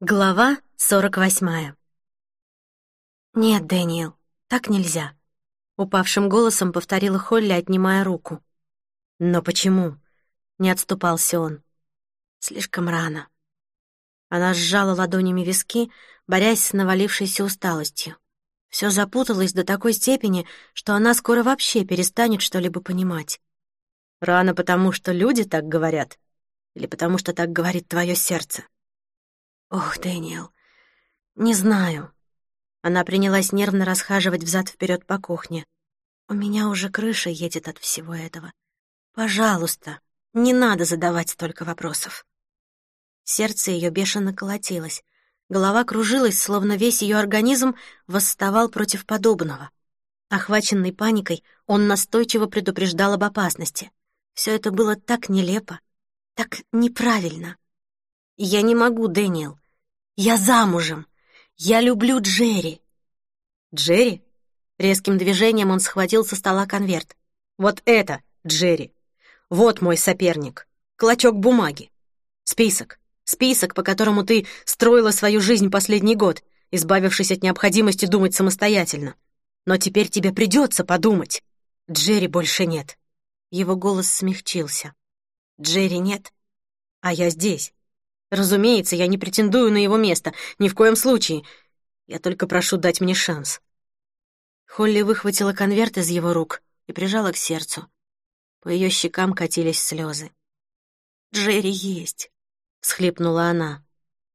Глава сорок восьмая. «Нет, Дэниел, так нельзя», — упавшим голосом повторила Холли, отнимая руку. «Но почему?» — не отступался он. «Слишком рано». Она сжала ладонями виски, борясь с навалившейся усталостью. Все запуталось до такой степени, что она скоро вообще перестанет что-либо понимать. Рано потому, что люди так говорят, или потому, что так говорит твое сердце? «Ох, Дэниел, не знаю». Она принялась нервно расхаживать взад вперед по кухне. «У меня уже крыша едет от всего этого. Пожалуйста, не надо задавать столько вопросов». Сердце ее бешено колотилось. Голова кружилась, словно весь ее организм восставал против подобного. Охваченный паникой, он настойчиво предупреждал об опасности. Все это было так нелепо, так неправильно. «Я не могу, Дэниел. Я замужем. Я люблю Джерри». «Джерри?» Резким движением он схватил со стола конверт. «Вот это, Джерри. Вот мой соперник. Клочок бумаги. Список. Список, по которому ты строила свою жизнь последний год, избавившись от необходимости думать самостоятельно. Но теперь тебе придется подумать. Джерри больше нет». Его голос смягчился. «Джерри нет, а я здесь. Разумеется, я не претендую на его место, ни в коем случае. Я только прошу дать мне шанс». Холли выхватила конверт из его рук и прижала к сердцу. По ее щекам катились слезы. «Джерри есть», — всхлипнула она.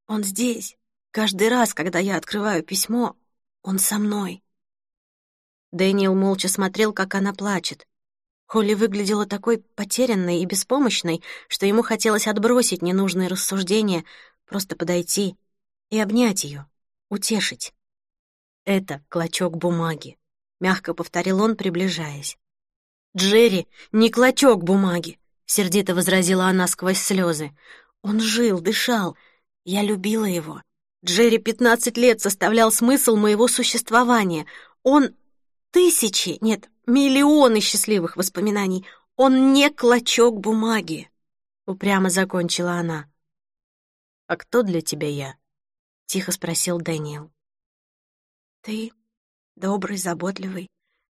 «Он здесь. Каждый раз, когда я открываю письмо, он со мной». Дэниел молча смотрел, как она плачет. Холли выглядела такой потерянной и беспомощной, что ему хотелось отбросить ненужные рассуждения, просто подойти и обнять ее, утешить. «Это клочок бумаги», — мягко повторил он, приближаясь. «Джерри, не клочок бумаги», — сердито возразила она сквозь слезы. «Он жил, дышал. Я любила его. Джерри пятнадцать лет составлял смысл моего существования. Он тысячи, нет, миллионы счастливых воспоминаний. Он не клочок бумаги, — упрямо закончила она. «А кто для тебя я?» — тихо спросил Дэниел. «Ты добрый, заботливый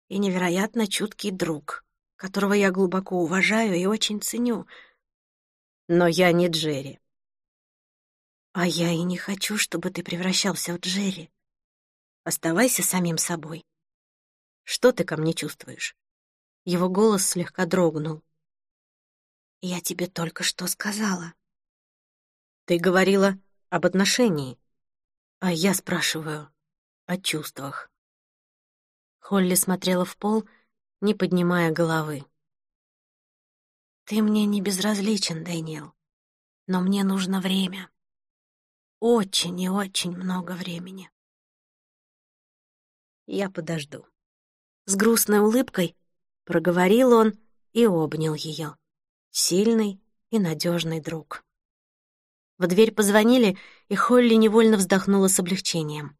и невероятно чуткий друг, которого я глубоко уважаю и очень ценю. Но я не Джерри. А я и не хочу, чтобы ты превращался в Джерри. Оставайся самим собой. Что ты ко мне чувствуешь?» Его голос слегка дрогнул. «Я тебе только что сказала». «Ты говорила об отношении, а я спрашиваю о чувствах». Холли смотрела в пол, не поднимая головы. «Ты мне не безразличен, Дэниел, но мне нужно время. Очень и очень много времени». «Я подожду», с грустной улыбкой проговорил он и обнял ее. Сильный и надежный друг. В дверь позвонили, и Холли невольно вздохнула с облегчением.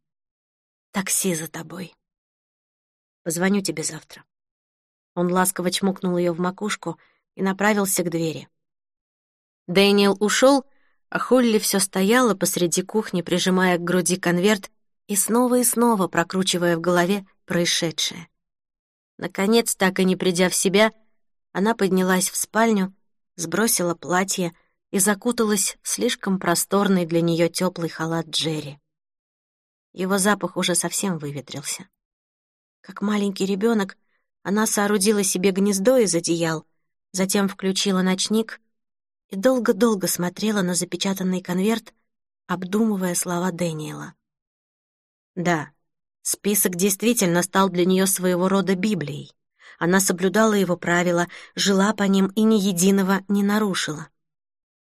«Такси за тобой. Позвоню тебе завтра». Он ласково чмокнул ее в макушку и направился к двери. Дэниел ушел, а Холли все стояла посреди кухни, прижимая к груди конверт и снова и снова прокручивая в голове происшедшее. Наконец, так и не придя в себя, она поднялась в спальню, сбросила платье и закуталась в слишком просторный для нее теплый халат Джерри. Его запах уже совсем выветрился. Как маленький ребенок, она соорудила себе гнездо из одеял, затем включила ночник и долго-долго смотрела на запечатанный конверт, обдумывая слова Дэниела. Да, Список действительно стал для нее своего рода Библией. Она соблюдала его правила, жила по ним и ни единого не нарушила.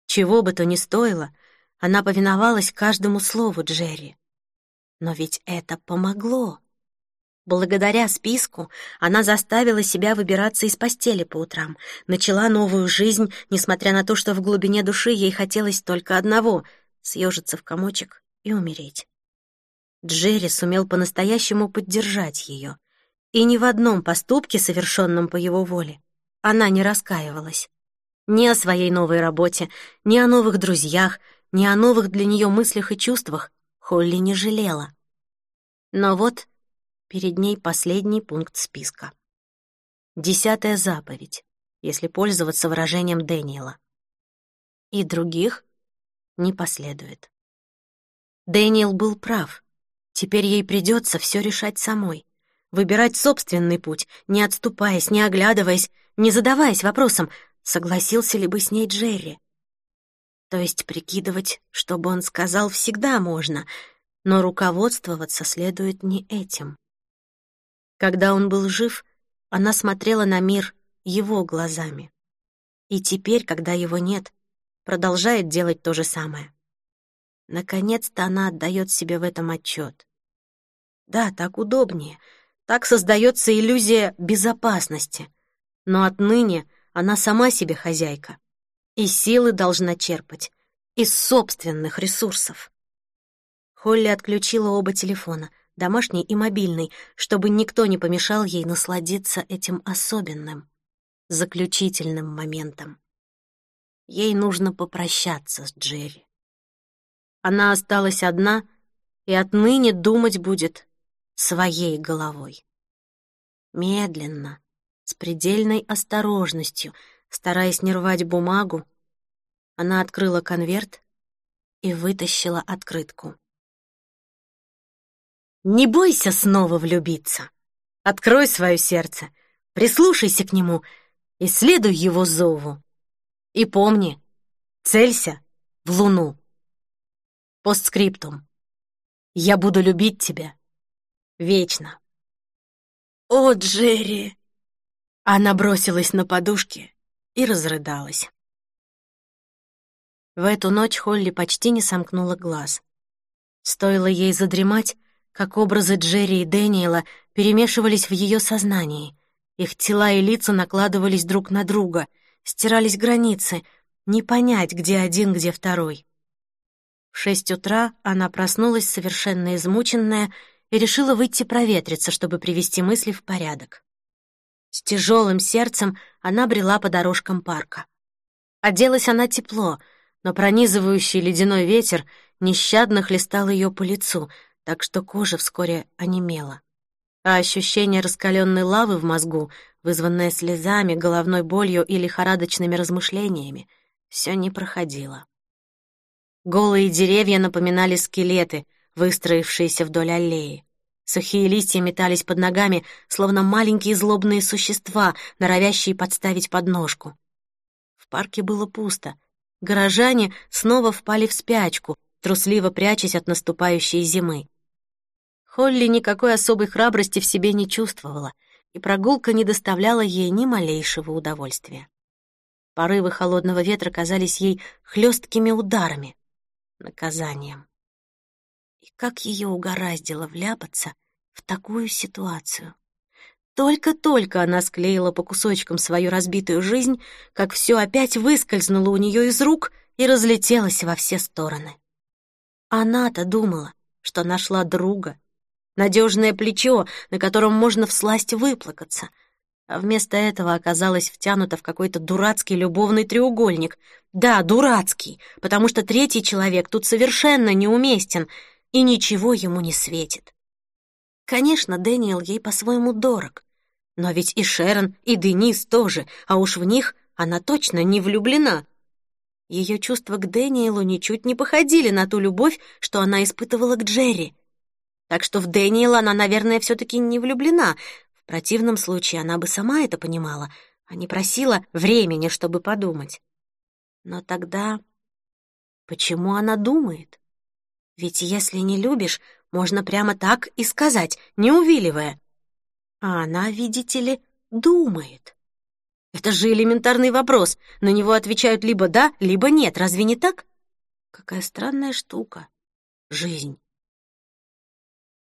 Чего бы то ни стоило, она повиновалась каждому слову Джерри. Но ведь это помогло. Благодаря списку она заставила себя выбираться из постели по утрам, начала новую жизнь, несмотря на то, что в глубине души ей хотелось только одного — съежиться в комочек и умереть. Джерри сумел по-настоящему поддержать ее. И ни в одном поступке, совершенном по его воле, она не раскаивалась. Ни о своей новой работе, ни о новых друзьях, ни о новых для нее мыслях и чувствах Холли не жалела. Но вот перед ней последний пункт списка. Десятая заповедь, если пользоваться выражением Дэниела. И других не последует. Дэниел был прав. Теперь ей придется все решать самой. Выбирать собственный путь, не отступаясь, не оглядываясь, не задаваясь вопросом, согласился ли бы с ней Джерри. То есть прикидывать, что бы он сказал, всегда можно, но руководствоваться следует не этим. Когда он был жив, она смотрела на мир его глазами. И теперь, когда его нет, продолжает делать то же самое. Наконец-то она отдает себе в этом отчет. Да, так удобнее, так создается иллюзия безопасности. Но отныне она сама себе хозяйка. И силы должна черпать из собственных ресурсов. Холли отключила оба телефона, домашний и мобильный, чтобы никто не помешал ей насладиться этим особенным, заключительным моментом. Ей нужно попрощаться с Джерри. Она осталась одна и отныне думать будет своей головой. Медленно, с предельной осторожностью, стараясь не рвать бумагу, она открыла конверт и вытащила открытку. Не бойся снова влюбиться. Открой свое сердце, прислушайся к нему и следуй его зову. И помни, целься в луну. Постскриптум. Я буду любить тебя вечно. «О, Джерри!» Она бросилась на подушки и разрыдалась. В эту ночь Холли почти не сомкнула глаз. Стоило ей задремать, как образы Джерри и Дэниела перемешивались в ее сознании. Их тела и лица накладывались друг на друга, стирались границы, не понять, где один, где второй. В шесть утра она проснулась совершенно измученная и решила выйти проветриться, чтобы привести мысли в порядок. С тяжелым сердцем она брела по дорожкам парка. Оделась она тепло, но пронизывающий ледяной ветер нещадно хлестал ее по лицу — так что кожа вскоре онемела. А ощущение раскаленной лавы в мозгу, вызванное слезами, головной болью и лихорадочными размышлениями, все не проходило. Голые деревья напоминали скелеты, выстроившиеся вдоль аллеи. Сухие листья метались под ногами, словно маленькие злобные существа, норовящие подставить подножку. В парке было пусто. Горожане снова впали в спячку, трусливо прячась от наступающей зимы. Холли никакой особой храбрости в себе не чувствовала, и прогулка не доставляла ей ни малейшего удовольствия. Порывы холодного ветра казались ей хлесткими ударами, наказанием. И как ее угораздило вляпаться в такую ситуацию. Только-только она склеила по кусочкам свою разбитую жизнь, как все опять выскользнуло у нее из рук и разлетелось во все стороны. Она-то думала, что нашла друга, надежное плечо, на котором можно всласть выплакаться. А вместо этого оказалась втянута в какой-то дурацкий любовный треугольник. Да, дурацкий, потому что третий человек тут совершенно неуместен, и ничего ему не светит. Конечно, Дэниел ей по-своему дорог. Но ведь и Шерон, и Денис тоже, а уж в них она точно не влюблена. Ее чувства к Дэниелу ничуть не походили на ту любовь, что она испытывала к Джерри. Так что в Дэниела она, наверное, все-таки не влюблена. В противном случае она бы сама это понимала, а не просила времени, чтобы подумать. Но тогда почему она думает? Ведь если не любишь, можно прямо так и сказать, не увиливая. А она, видите ли, думает. Это же элементарный вопрос. На него отвечают либо да, либо нет. Разве не так? Какая странная штука. Жизнь.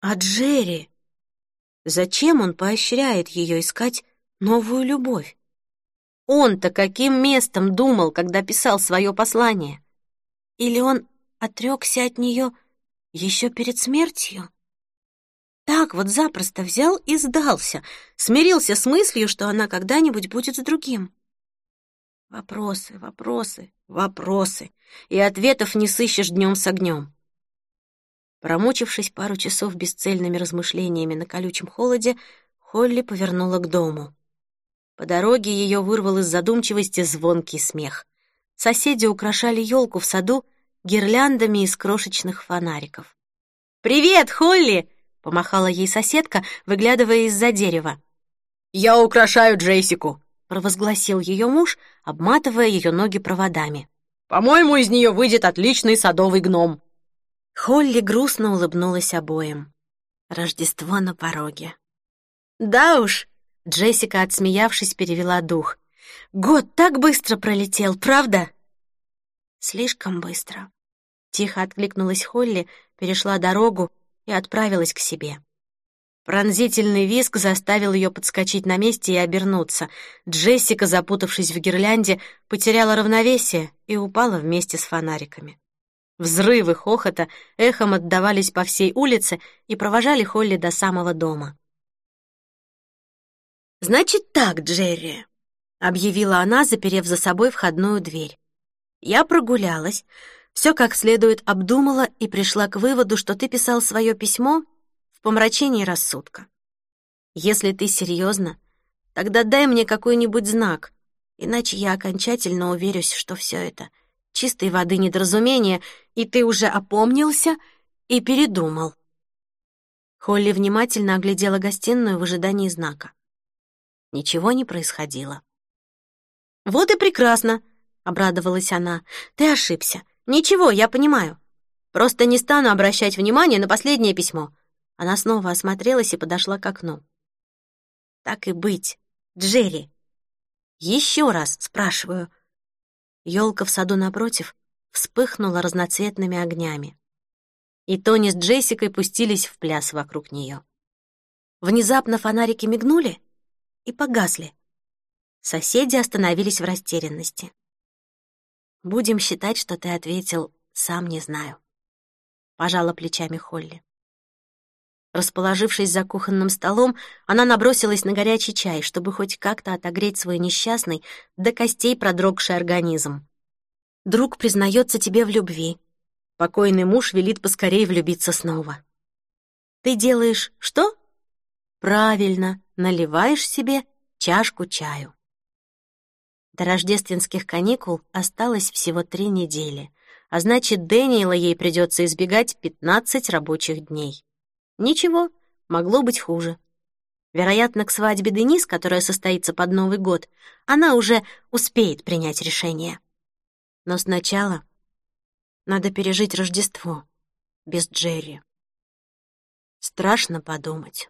А Джерри? Зачем он поощряет ее искать новую любовь? Он-то каким местом думал, когда писал свое послание? Или он отрекся от нее еще перед смертью? Так вот запросто взял и сдался, смирился с мыслью, что она когда-нибудь будет с другим. Вопросы, вопросы, вопросы. И ответов не сыщешь днем с огнем. Промучившись пару часов бесцельными размышлениями на колючем холоде, Холли повернула к дому. По дороге ее вырвал из задумчивости звонкий смех. Соседи украшали елку в саду гирляндами из крошечных фонариков. «Привет, Холли!» — помахала ей соседка, выглядывая из-за дерева. «Я украшаю Джессику», — провозгласил ее муж, обматывая ее ноги проводами. «По-моему, из нее выйдет отличный садовый гном». Холли грустно улыбнулась обоим. Рождество на пороге. «Да уж!» — Джессика, отсмеявшись, перевела дух. «Год так быстро пролетел, правда?» «Слишком быстро». Тихо откликнулась Холли, перешла дорогу и отправилась к себе. Пронзительный визг заставил ее подскочить на месте и обернуться. Джессика, запутавшись в гирлянде, потеряла равновесие и упала вместе с фонариками. Взрывы хохота эхом отдавались по всей улице и провожали Холли до самого дома. «Значит так, Джерри», — объявила она, заперев за собой входную дверь. «Я прогулялась, все как следует обдумала и пришла к выводу, что ты писал свое письмо в помрачении рассудка. Если ты серьезно, тогда дай мне какой-нибудь знак, иначе я окончательно уверюсь, что все это чистой воды недоразумение, и ты уже опомнился и передумал». Холли внимательно оглядела гостиную в ожидании знака. Ничего не происходило. «Вот и прекрасно!» — обрадовалась она. «Ты ошибся. Ничего, я понимаю. Просто не стану обращать внимания на последнее письмо». Она снова осмотрелась и подошла к окну. «Так и быть, Джерри. Еще раз спрашиваю». Елка в саду напротив вспыхнула разноцветными огнями. И Тони с Джессикой пустились в пляс вокруг нее. Внезапно фонарики мигнули, и погасли. Соседи остановились в растерянности. «Будем считать, что ты ответил «сам не знаю», — пожала плечами Холли. Расположившись за кухонным столом, она набросилась на горячий чай, чтобы хоть как-то отогреть свой несчастный, до костей продрогший организм. Друг признается тебе в любви. Покойный муж велит поскорее влюбиться снова. Ты делаешь что? Правильно, наливаешь себе чашку чаю. До рождественских каникул осталось всего три недели, а значит, Дэниела ей придется избегать 15 рабочих дней. Ничего, могло быть хуже. Вероятно, к свадьбе Денис, которая состоится под Новый год, она уже успеет принять решение. Но сначала надо пережить Рождество без Джерри. Страшно подумать.